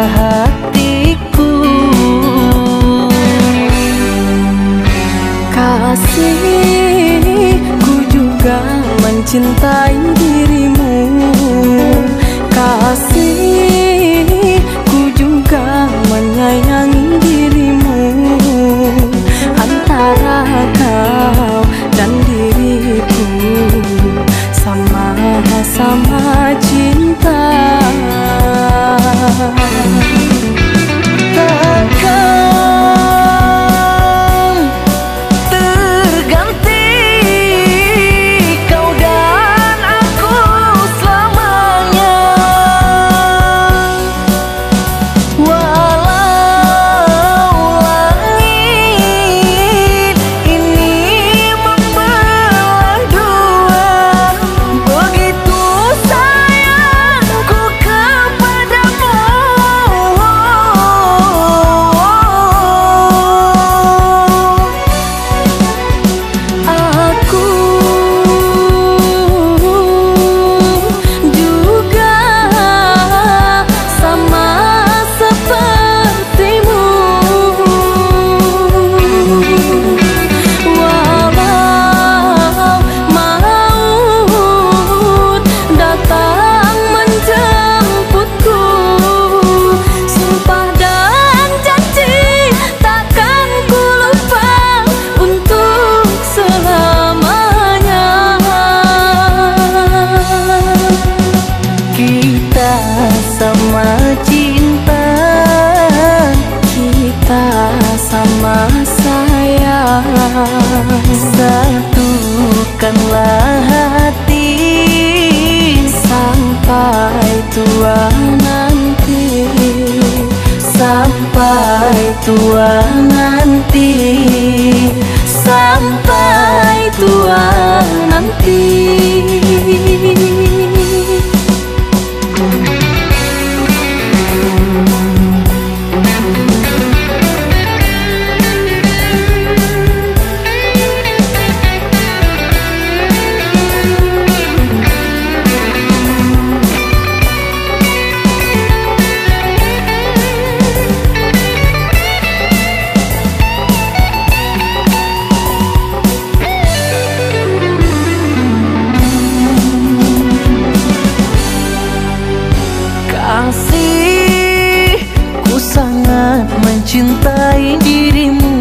hatiku. Kasih ku juga mencintai dirimu. Satukanlah hati Sampai tua nanti Sampai tua nanti Sampai tua nanti mencintai dirimu.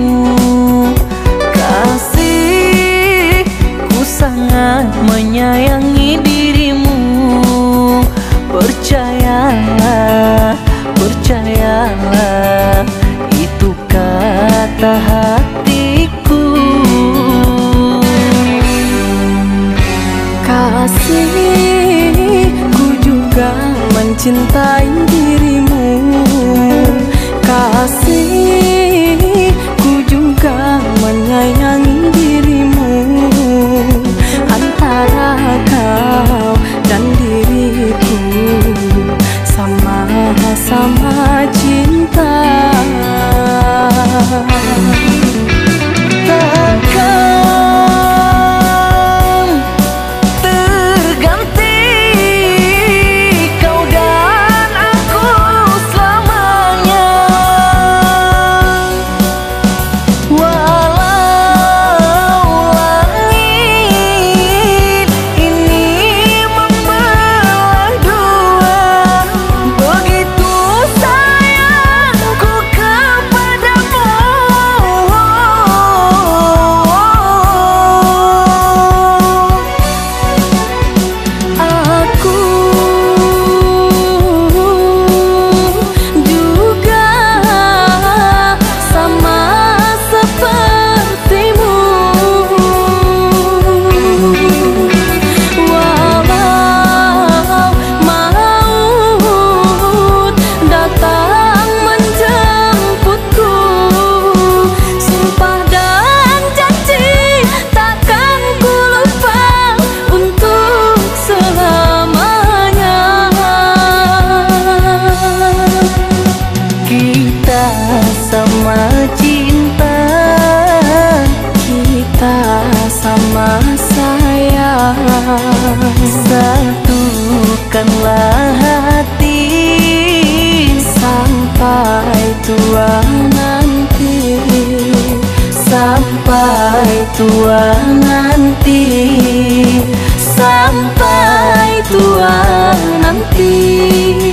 Kasih Ku sangat menyayangi dirimu. Percayalah Percayalah Itu kata hatiku. Kasih Ku juga mencintai dirimu Kasih sama saya Satukanlah hati Sampai tua nanti. Sampai tua nanti. Sampai tua nanti.